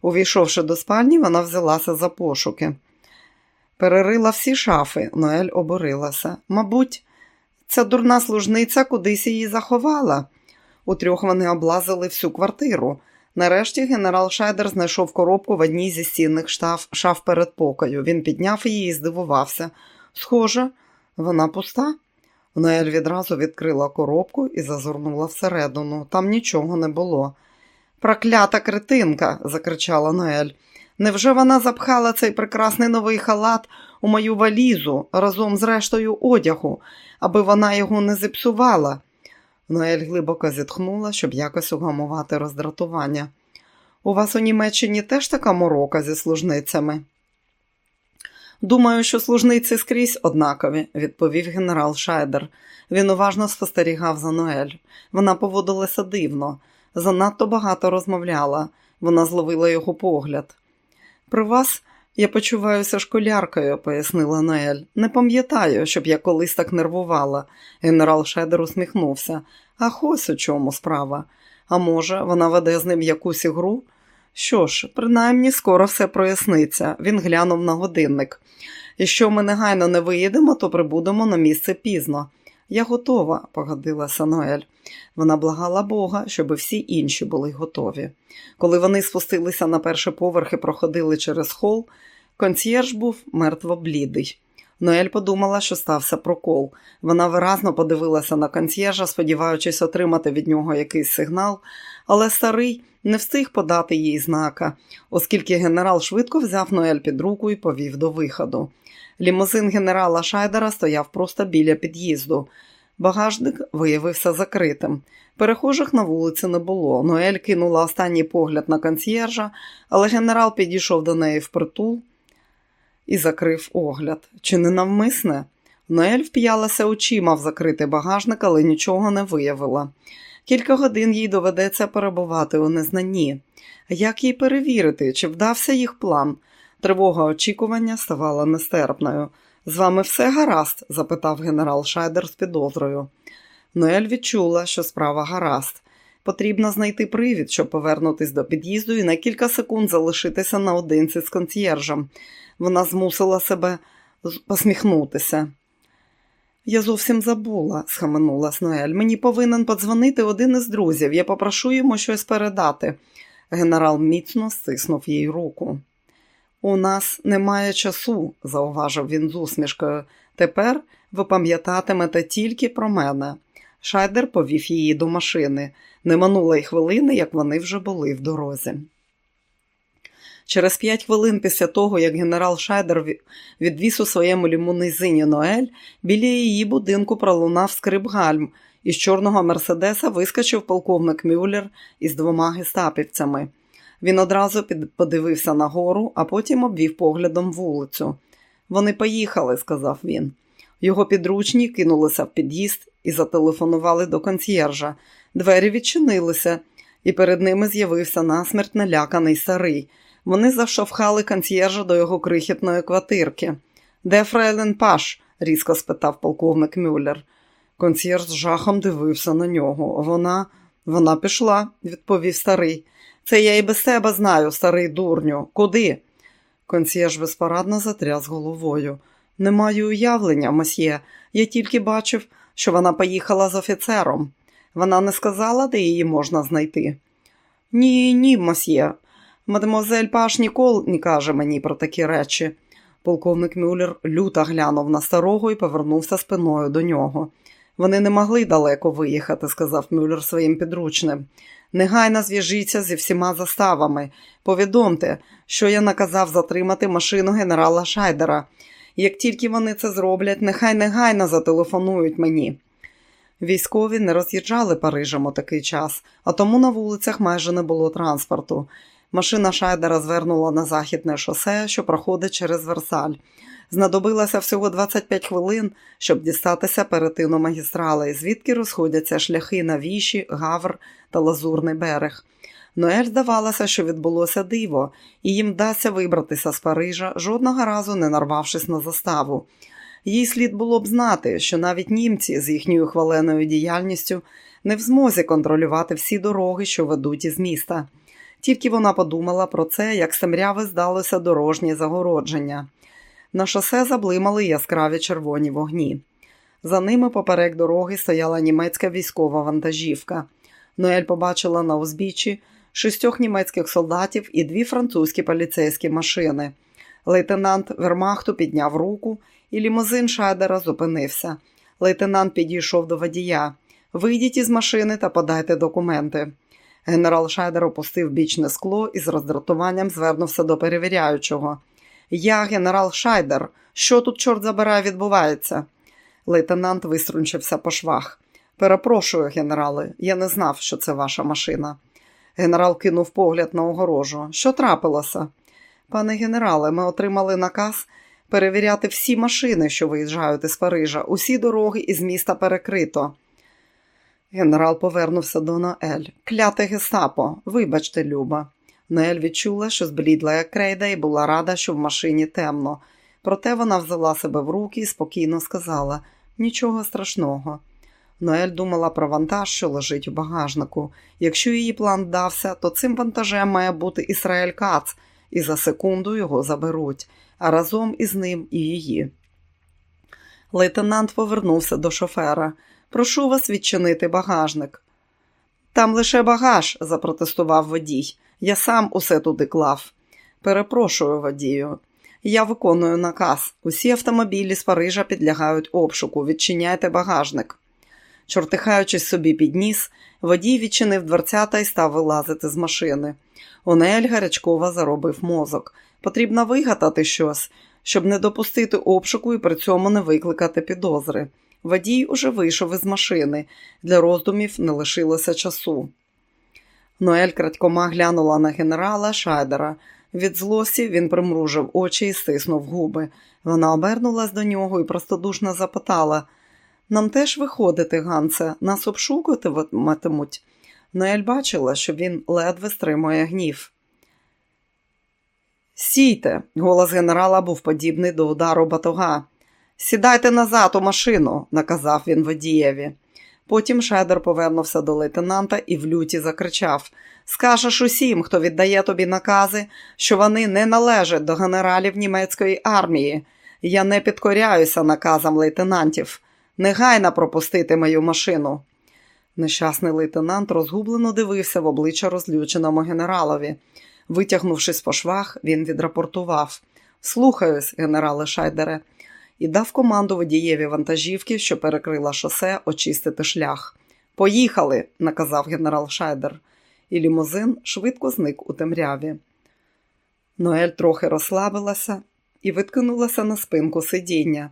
Speaker 1: Увійшовши до спальні, вона взялася за пошуки. Перерила всі шафи, Ноель обурилася. Мабуть, ця дурна служниця кудись її заховала. Утрьох вони облазили всю квартиру. Нарешті генерал Шайдер знайшов коробку в одній зі стінних шаф, шаф перед покою. Він підняв її і здивувався. Схоже, вона пуста. Ноель відразу відкрила коробку і зазирнула всередину. Там нічого не було. Проклята критинка, закричала Ноель. Невже вона запхала цей прекрасний новий халат у мою валізу разом з рештою одягу, аби вона його не зіпсувала? Ноель глибоко зітхнула, щоб якось угамувати роздратування. У вас у Німеччині теж така морока зі служницями? Думаю, що служниці скрізь однакові, відповів генерал Шайдер. Він уважно спостерігав за Ноель. Вона поводилася дивно, занадто багато розмовляла. Вона зловила його погляд. При вас я почуваюся школяркою, пояснила Ноель. Не пам'ятаю, щоб я колись так нервувала. Генерал Шайдер усміхнувся. Ах ось у чому справа. А може, вона веде з ним якусь ігру? Що ж, принаймні скоро все проясниться. Він глянув на годинник. Якщо ми негайно не виїдемо, то прибудемо на місце пізно. Я готова, погодилася Ноель. Вона благала Бога, щоб всі інші були готові. Коли вони спустилися на перший поверх і проходили через хол, консьєрж був мертво блідий. Ноель подумала, що стався прокол. Вона виразно подивилася на консьєржа, сподіваючись отримати від нього якийсь сигнал, але старий не встиг подати їй знака, оскільки генерал швидко взяв Ноель під руку і повів до виходу. Лімузин генерала Шайдера стояв просто біля під'їзду. Багажник виявився закритим. Перехожих на вулиці не було. Ноель кинула останній погляд на консьєржа, але генерал підійшов до неї впритул і закрив огляд. Чи не навмисне? Ноель вп'ялася очима в закритий багажник, але нічого не виявила. Кілька годин їй доведеться перебувати у незнанні. Як їй перевірити, чи вдався їх план? Тривога очікування ставала нестерпною. З вами все гаразд? запитав генерал Шайдер з підозрою. Ноель відчула, що справа гаразд. Потрібно знайти привід, щоб повернутися до під'їзду і на кілька секунд залишитися наодинці з консьєржем. Вона змусила себе посміхнутися. Я зовсім забула, схаменулась Ноель. Мені повинен подзвонити один із друзів. Я попрошу йому щось передати. Генерал міцно стиснув їй руку. У нас немає часу, зауважив він з усмішкою. Тепер ви пам'ятатимете тільки про мене. Шайдер повів її до машини. Не минуло й хвилини, як вони вже були в дорозі. Через п'ять хвилин після того, як генерал Шайдер відвіз у своєму лімунизині Ноель, біля її будинку пролунав скрип гальм, із чорного Мерседеса вискочив полковник Мюллер із двома гестапівцями. Він одразу подивився нагору, а потім обвів поглядом вулицю. Вони поїхали, сказав він. Його підручні кинулися в під'їзд і зателефонували до консьєржа. Двері відчинилися, і перед ними з'явився насмерть наляканий старий. Вони заштовхали консьєржа до його крихітної квартирки. Де Фрейлен Паш? різко спитав полковник Мюллер. Консьєрж з жахом дивився на нього. Вона вона пішла, відповів старий. Це я і без тебе знаю, старий дурню. Куди? Консьєрж безпорадно затряс головою. Не маю уявлення, мосьє. Я тільки бачив, що вона поїхала з офіцером. Вона не сказала, де її можна знайти. Ні, ні, мосьє. Мадемуазель Паш ніколи не каже мені про такі речі. Полковник Мюллер люто глянув на старого і повернувся спиною до нього. Вони не могли далеко виїхати, сказав Мюллер своїм підручним. Негайно зв'яжіться зі всіма заставами. Повідомте, що я наказав затримати машину генерала Шайдера. Як тільки вони це зроблять, нехай негайно зателефонують мені. Військові не роз'їжджали Парижем у такий час, а тому на вулицях майже не було транспорту. Машина Шайдера звернула на західне шосе, що проходить через Версаль. Знадобилося всього 25 хвилин, щоб дістатися перетину магістрали, звідки розходяться шляхи на віші, гавр та лазурний берег. Ноель здавалося, що відбулося диво, і їм вдасться вибратися з Парижа, жодного разу не нарвавшись на заставу. Їй слід було б знати, що навіть німці з їхньою хваленою діяльністю не в змозі контролювати всі дороги, що ведуть із міста. Тільки вона подумала про це, як семряви здалося дорожнє загородження. На шосе заблимали яскраві червоні вогні. За ними поперек дороги стояла німецька військова вантажівка. Ноель побачила на узбіччі шістьох німецьких солдатів і дві французькі поліцейські машини. Лейтенант Вермахту підняв руку, і лімузин Шайдера зупинився. Лейтенант підійшов до водія. Вийдіть із машини та подайте документи. Генерал Шайдер опустив бічне скло і з роздратуванням звернувся до перевіряючого. Я, генерал Шайдер, що тут, чорт забирає, відбувається? Лейтенант виструнчився по швах. Перепрошую, генерале, я не знав, що це ваша машина. Генерал кинув погляд на огорожу. Що трапилося? Пане генерале, ми отримали наказ перевіряти всі машини, що виїжджають із Парижа. Усі дороги із міста перекрито. Генерал повернувся до Ноель. Кляте гестапо, вибачте, Люба. Ноель відчула, що зблідла як крейда, і була рада, що в машині темно. Проте вона взяла себе в руки і спокійно сказала нічого страшного. Ноель думала про вантаж, що лежить у багажнику. Якщо її план вдався, то цим вантажем має бути Ісраїль Кац, і за секунду його заберуть, а разом із ним і її. Лейтенант повернувся до шофера. Прошу вас відчинити багажник. Там лише багаж, запротестував водій. Я сам усе туди клав. Перепрошую, водію. Я виконую наказ. Усі автомобілі з Парижа підлягають обшуку. Відчиняйте багажник. Чортихаючись собі під ніс, водій відчинив дверцята і став вилазити з машини. Онель гарячкова заробив мозок. Потрібно вигадати щось, щоб не допустити обшуку і при цьому не викликати підозри. Водій уже вийшов із машини. Для роздумів не лишилося часу. Ноель крадькома глянула на генерала Шайдера. Від злості він примружив очі і стиснув губи. Вона обернулась до нього і простодушно запитала нам теж виходити, Гансе, нас обшукуватимуть. Ноель бачила, що він ледве стримує гнів. Сійте, голос генерала був подібний до удару батога. Сідайте назад у машину, наказав він водієві. Потім Шедер повернувся до лейтенанта і в люті закричав Скажеш усім, хто віддає тобі накази, що вони не належать до генералів німецької армії. Я не підкоряюся наказам лейтенантів. Негайно пропустити мою машину. Нещасний лейтенант розгублено дивився в обличчя розлюченому генералові. Витягнувшись по швах, він відрапортував Слухаюсь, генерале Шайдере, і дав команду водієві вантажівки, що перекрила шосе, очистити шлях. Поїхали, наказав генерал Шайдер, і лімузин швидко зник у темряві. Ноель трохи розслабилася і відкинулася на спинку сидіння.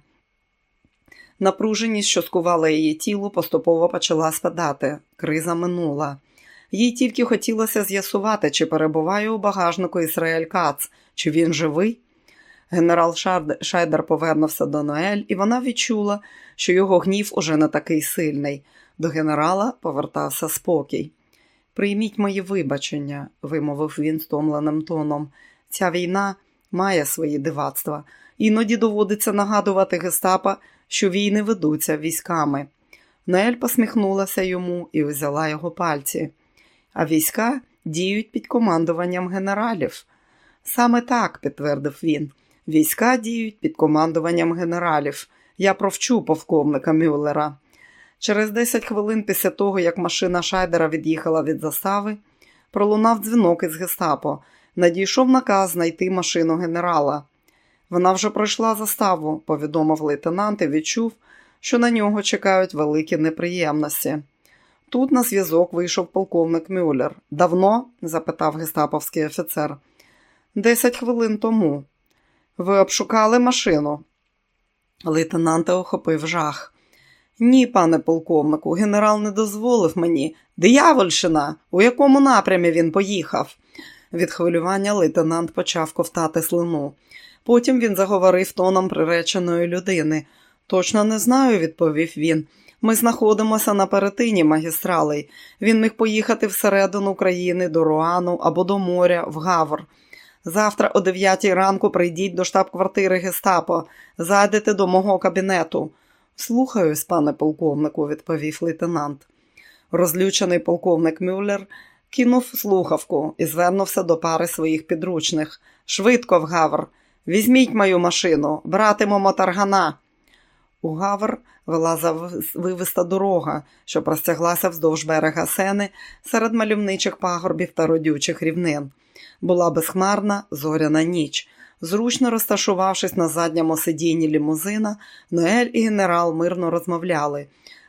Speaker 1: Напруженість, що скувала її тіло, поступово почала спадати. Криза минула. Їй тільки хотілося з'ясувати, чи перебуває у багажнику Ісраїль Кац, чи він живий. Генерал Шайдер повернувся до Ноель, і вона відчула, що його гнів уже не такий сильний. До генерала повертався спокій. Прийміть мої вибачення, вимовив він стомленим тоном. Ця війна має свої дивацтва. Іноді доводиться нагадувати гестапа, що війни ведуться військами. Ноель посміхнулася йому і взяла його пальці. А війська діють під командуванням генералів. Саме так, підтвердив він. Війська діють під командуванням генералів. Я провчу полковника Мюллера. Через 10 хвилин після того, як машина Шайдера від'їхала від застави, пролунав дзвінок із гестапо. Надійшов наказ знайти машину генерала. Вона вже пройшла заставу, повідомив лейтенант і відчув, що на нього чекають великі неприємності. Тут на зв'язок вийшов полковник Мюллер. Давно? запитав гестаповський офіцер. Десять хвилин тому. Ви обшукали машину? Лейтенанта охопив жах. Ні, пане полковнику, генерал не дозволив мені. Диявольщина! У якому напрямі він поїхав? Від хвилювання лейтенант почав ковтати слину. Потім він заговорив тоном приреченої людини. Точно не знаю, відповів він. Ми знаходимося на перетині магістралей. Він міг поїхати всередину країни до Руану або до моря в Гавр. Завтра о 9 ранку прийдіть до штаб-квартири Гестапо, зайдете до мого кабінету. Слухаюсь, пане полковнику, відповів лейтенант. Розлючений полковник Мюллер кинув слухавку і звернувся до пари своїх підручних. Швидко в Гавр. Візьміть мою машину, братимемо таргана. У Гавр вела завивиста дорога, що простяглася вздовж берега сени серед мальовничих пагорбів та родючих рівнин. Була безхмарна зоряна ніч. Зручно розташувавшись на задньому сидінні лімузина, Ноель і генерал мирно розмовляли.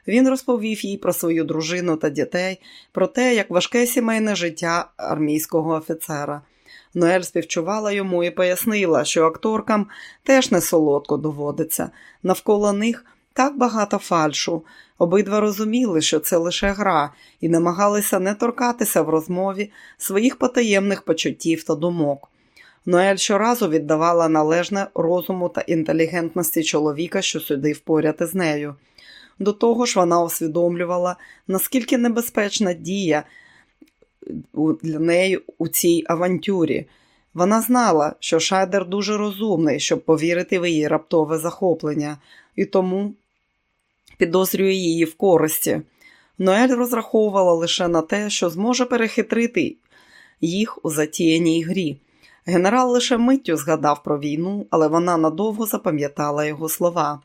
Speaker 1: Він розповів їй про свою дружину та дітей, про те, як важке сімейне життя армійського офіцера. Ноель співчувала йому і пояснила, що акторкам теж не солодко доводиться. Навколо них так багато фальшу. Обидва розуміли, що це лише гра, і намагалися не торкатися в розмові своїх потаємних почуттів та думок. Ноель щоразу віддавала належне розуму та інтелігентності чоловіка, що сидив поряд із нею. До того ж, вона усвідомлювала, наскільки небезпечна дія для неї у цій авантюрі. Вона знала, що Шайдер дуже розумний, щоб повірити в її раптове захоплення, і тому підозрює її в користі. Ноель розраховувала лише на те, що зможе перехитрити їх у затіяній грі. Генерал лише миттю згадав про війну, але вона надовго запам'ятала його слова.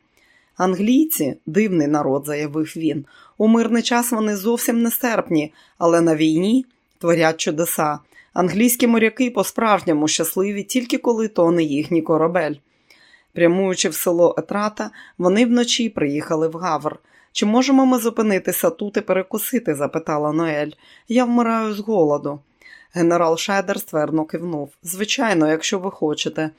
Speaker 1: Англійці дивний народ, заявив він. У мирний час вони зовсім нестерпні, але на війні творять чудеса. Англійські моряки по-справжньому щасливі тільки коли тоне їхній корабель. Прямуючи в село Етрата, вони вночі приїхали в Гавр. Чи можемо ми зупинитися тут і перекусити? запитала Ноель. Я вмираю з голоду. Генерал Шайдер ствердно кивнув. Звичайно, якщо ви хочете.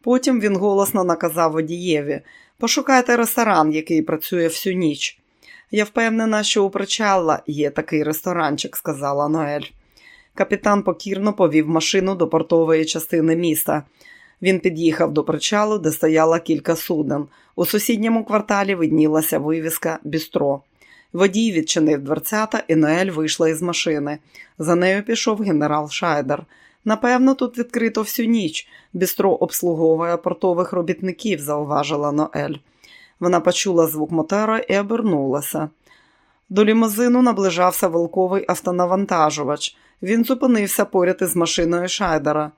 Speaker 1: Потім він голосно наказав водієві пошукайте ресторан, який працює всю ніч. Я впевнена, що у причала є такий ресторанчик, сказала Ноель. Капітан покірно повів машину до портової частини міста. Він під'їхав до причалу, де стояло кілька суден. У сусідньому кварталі виднілася вивіска Бістро. Водій відчинив дверцята, і Ноель вийшла із машини. За нею пішов генерал Шайдер. Напевно, тут відкрито всю ніч. Бістро обслуговує портових робітників, зауважила Ноель. Вона почула звук мотора і обернулася. До лімузину наближався волковий автонавантажувач. Він зупинився поряд із машиною Шайдера.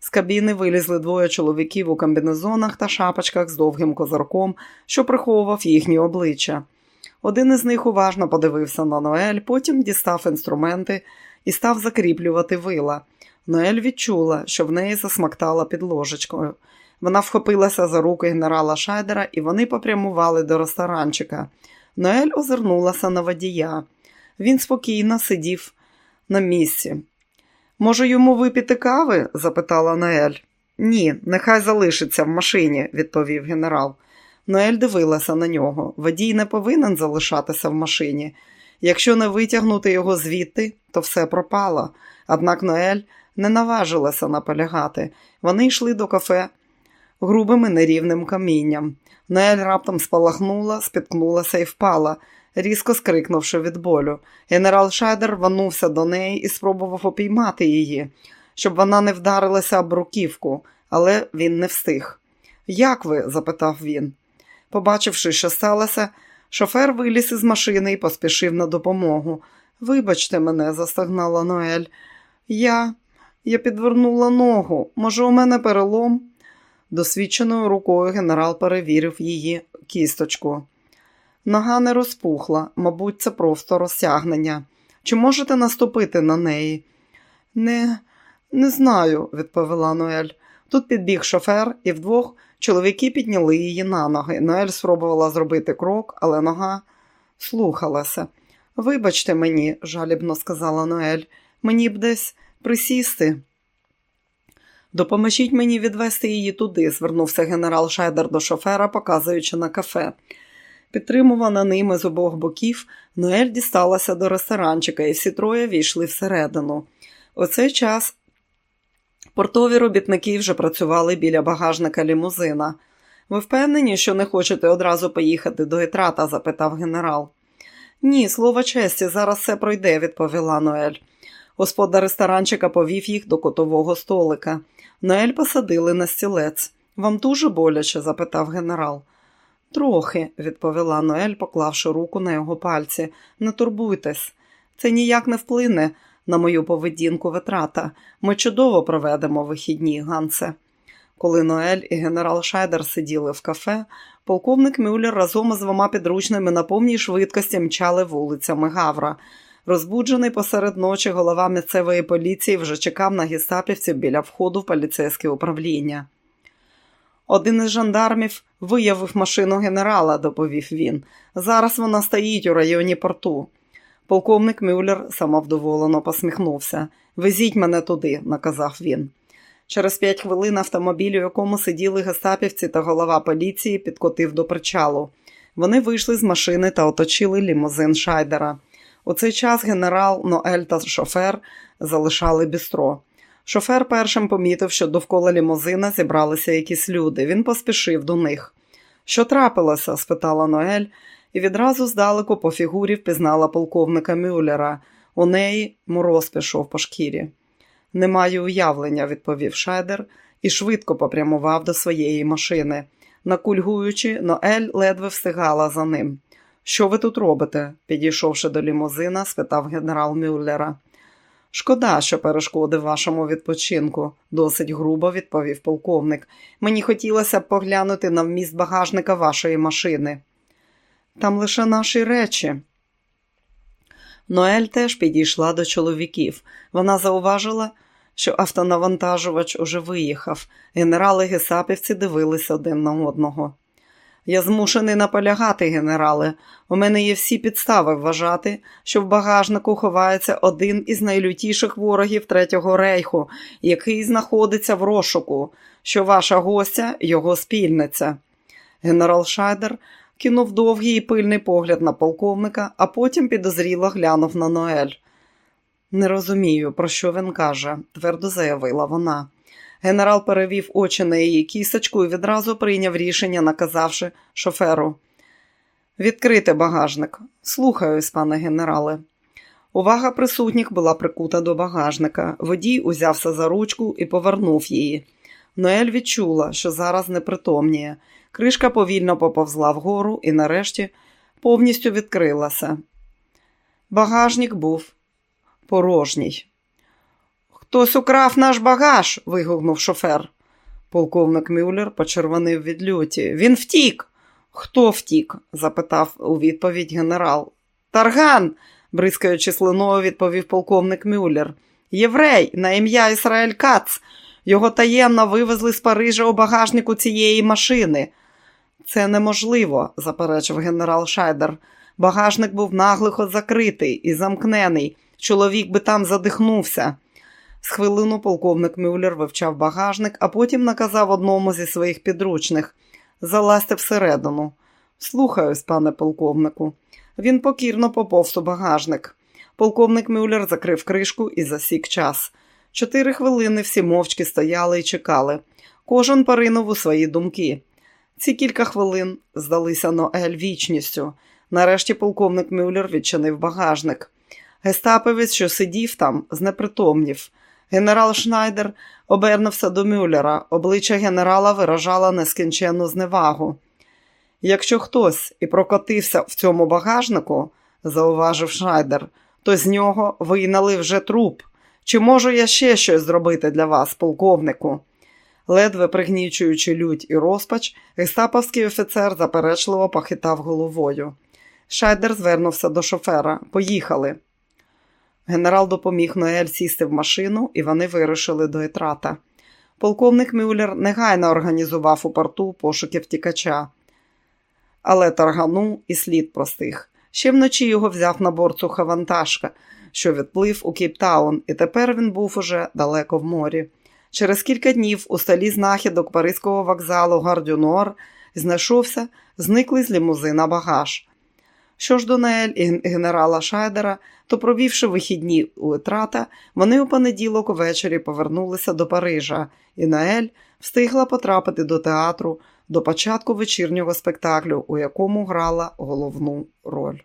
Speaker 1: З кабіни вилізли двоє чоловіків у комбінезонах та шапочках з довгим козирком, що приховував їхні обличчя. Один із них уважно подивився на Ноель, потім дістав інструменти і став закріплювати вила. Ноель відчула, що в неї засмактала під ложечкою. Вона вхопилася за руки генерала Шайдера, і вони попрямували до ресторанчика. Ноель озирнулася на водія. Він спокійно сидів на місці. Може, йому випіти кави? запитала Ноель. Ні, нехай залишиться в машині, відповів генерал. Ноель дивилася на нього. Водій не повинен залишатися в машині. Якщо не витягнути його звідти, то все пропало. Однак Ноель не наважилася наполягати. Вони йшли до кафе грубим і нерівним камінням. Ноель раптом спалахнула, спіткнулася і впала, різко скрикнувши від болю. Генерал Шайдер рванувся до неї і спробував опіймати її, щоб вона не вдарилася об бруківку, але він не встиг. Як ви? запитав він. Побачивши, що сталося, шофер виліз із машини і поспішив на допомогу. Вибачте мене, застогнала Ноель. Я Я підвернула ногу. Може, у мене перелом? Досвідченою рукою генерал перевірив її кісточку. Нога не розпухла, мабуть, це просто розтягнення. Чи можете наступити на неї? Не, не знаю, відповіла Ноель. Тут підбіг шофер, і вдвох чоловіки підняли її на ноги. Ноель спробувала зробити крок, але нога слухалася. Вибачте мені, жалібно сказала Ноель, мені б десь присісти. Допоможіть мені відвести її туди, звернувся генерал Шайдер до шофера, показуючи на кафе. Підтримувана ними з обох боків, Ноель дісталася до ресторанчика, і всі троє війшли всередину. У цей час портові робітники вже працювали біля багажника лімузина. Ви впевнені, що не хочете одразу поїхати до Етрата? запитав генерал. Ні, слово честі, зараз все пройде, відповіла Ноель. Господар ресторанчика повів їх до котового столика. Ноель посадили на стілець. Вам дуже боляче? запитав генерал. Трохи, відповіла Ноель, поклавши руку на його пальці. Не турбуйтесь, це ніяк не вплине на мою поведінку витрата. Ми чудово проведемо вихідні, Гансе. Коли Ноель і генерал Шайдер сиділи в кафе, полковник Мюллер разом із двома підручними на повній швидкості мчали вулицями Гавра. Розбуджений посеред ночі голова місцевої поліції вже чекав на гестапівців біля входу в поліцейське управління. Один із жандармів виявив машину генерала, доповів він. Зараз вона стоїть у районі порту. Полковник Мюллер самовдоволено посміхнувся. Везіть мене туди, наказав він. Через п'ять хвилин автомобіль, у якому сиділи гестапівці та голова поліції, підкотив до причалу. Вони вийшли з машини та оточили лімузин Шайдера. У цей час генерал Ноель та шофер залишали бістро. Шофер першим помітив, що довкола лімузина зібралися якісь люди. Він поспішив до них. Що трапилося? спитала Ноель, і відразу здалеку по фігурі впізнала полковника Мюллера. У неї мороз пішов по шкірі. Не маю уявлення, відповів Шайдер і швидко попрямував до своєї машини. Накульгуючи, Ноель ледве встигала за ним. Що ви тут робите? підійшовши до лімузина, спитав генерал Мюллера. Шкода, що перешкодив вашому відпочинку, досить грубо відповів полковник. Мені хотілося б поглянути на вміст багажника вашої машини. Там лише наші речі. Ноель теж підійшла до чоловіків. Вона зауважила, що автонавантажувач уже виїхав. Генерали гесапівці дивились один на одного. Я змушений наполягати, генерале. У мене є всі підстави вважати, що в багажнику ховається один із найлютіших ворогів Третього рейху, який знаходиться в розшуку, що ваша гостя його спільниця. Генерал Шайдер кинув довгий і пильний погляд на полковника, а потім підозріло глянув на Ноель. Не розумію, про що він каже, твердо заявила вона. Генерал перевів очі на її кісточку і відразу прийняв рішення, наказавши шоферу. Відкрити багажник. Слухаюсь, пане генерале. Увага присутніх була прикута до багажника. Водій узявся за ручку і повернув її. Ноель відчула, що зараз непритомніє. Кришка повільно поповзла вгору і, нарешті, повністю відкрилася. Багажник був порожній. Хтось украв наш багаж. вигукнув шофер. Полковник Мюллер почервонив від люті. Він втік. Хто втік? запитав у відповідь генерал. Тарган, бризкаючи слиною, відповів полковник Мюллер. Єврей на ім'я Ісраїль Кац. Його таємно вивезли з Парижа у багажнику цієї машини. Це неможливо, заперечив генерал Шайдер. Багажник був наглихо закритий і замкнений. Чоловік би там задихнувся. З хвилину полковник Мюллер вивчав багажник, а потім наказав одному зі своїх підручних залазьте всередину. Слухаюсь, пане полковнику. Він покірно поповз у багажник. Полковник Мюллер закрив кришку і засік час. Чотири хвилини всі мовчки стояли і чекали. Кожен поринув у свої думки. Ці кілька хвилин здалися Ноель вічністю. Нарешті полковник Мюллер відчинив багажник. Гестаповець, що сидів там, знепритомнів. Генерал Шнайдер обернувся до Мюллера. Обличчя генерала виражало нескінченну зневагу. Якщо хтось і прокотився в цьому багажнику, зауважив Шнайдер, то з нього вигнали вже труп. Чи можу я ще щось зробити для вас, полковнику? Ледве пригнічуючи лють і розпач, гестаповський офіцер заперечливо похитав головою. Шайдер звернувся до шофера. Поїхали. Генерал допоміг Ноель сісти в машину, і вони вирушили до етрата. Полковник Мюллер негайно організував у порту пошуки втікача. Але Таргана і слід простиг. Ще вночі його взяв на борт суховантаж, що відплив у Кейптаун, і тепер він був уже далеко в морі. Через кілька днів у столі знахідок Паризького вокзалу Гар-дю-Нор знайшовся зниклий з лімузина багаж. Що ж до Ноель і генерала Шайдера, то, провівши вихідні у Етрета, вони у понеділок увечері повернулися до Парижа, і Наель встигла потрапити до театру до початку вечірнього спектаклю, у якому грала головну роль.